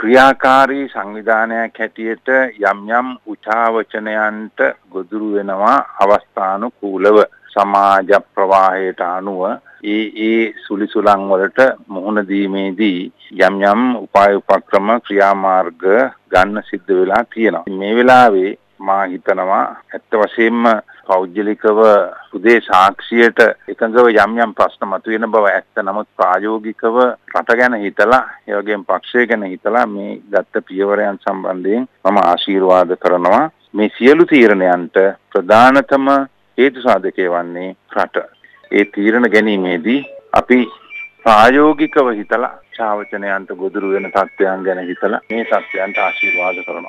ක්‍රියාකාරී සංවිධානයක් හැටියට යම් යම් උචාවචනයන්ට ගොදුරු වෙනවා අවස්ථානුකූලව සමාජ ප්‍රවාහයට අනුව ඒ ඒ සුලිසුලන් වලට මුහුණ දීමේදී යම් යම් උපාය උපක්‍රම ක්‍රියාමාර්ග ගන්න සිද්ධ වෙලා තියෙනවා. මේ වෙලාවේ මා හිතනවා ඇත්ත වශයෙන්ම පෞද්ගලිකව උදේ සාක්ෂියට එකඟව යම් යම් ප්‍රශ්න මතුවෙන බව ඇත්ත නමුත් ප්‍රායෝගිකව රට ගැන හිතලා ඒ වගේම පක්ෂය ගැන හිතලා මේ ගත්ත පියවරයන් සම්බන්ධයෙන් මම ආශිර්වාද කරනවා මේ සියලු තීරණයන්ට ප්‍රධානතම හේතු සාධකය වන්නේ රට. ඒ තීරණ ගැනීමේදී අපි ප්‍රායෝගිකව හිතලා චාවචනයන්ට ගොදුරු වෙන තත්ත්වයන් ගැන හිතලා මේ තත්ත්වයන්ට ආශිර්වාද කරනවා.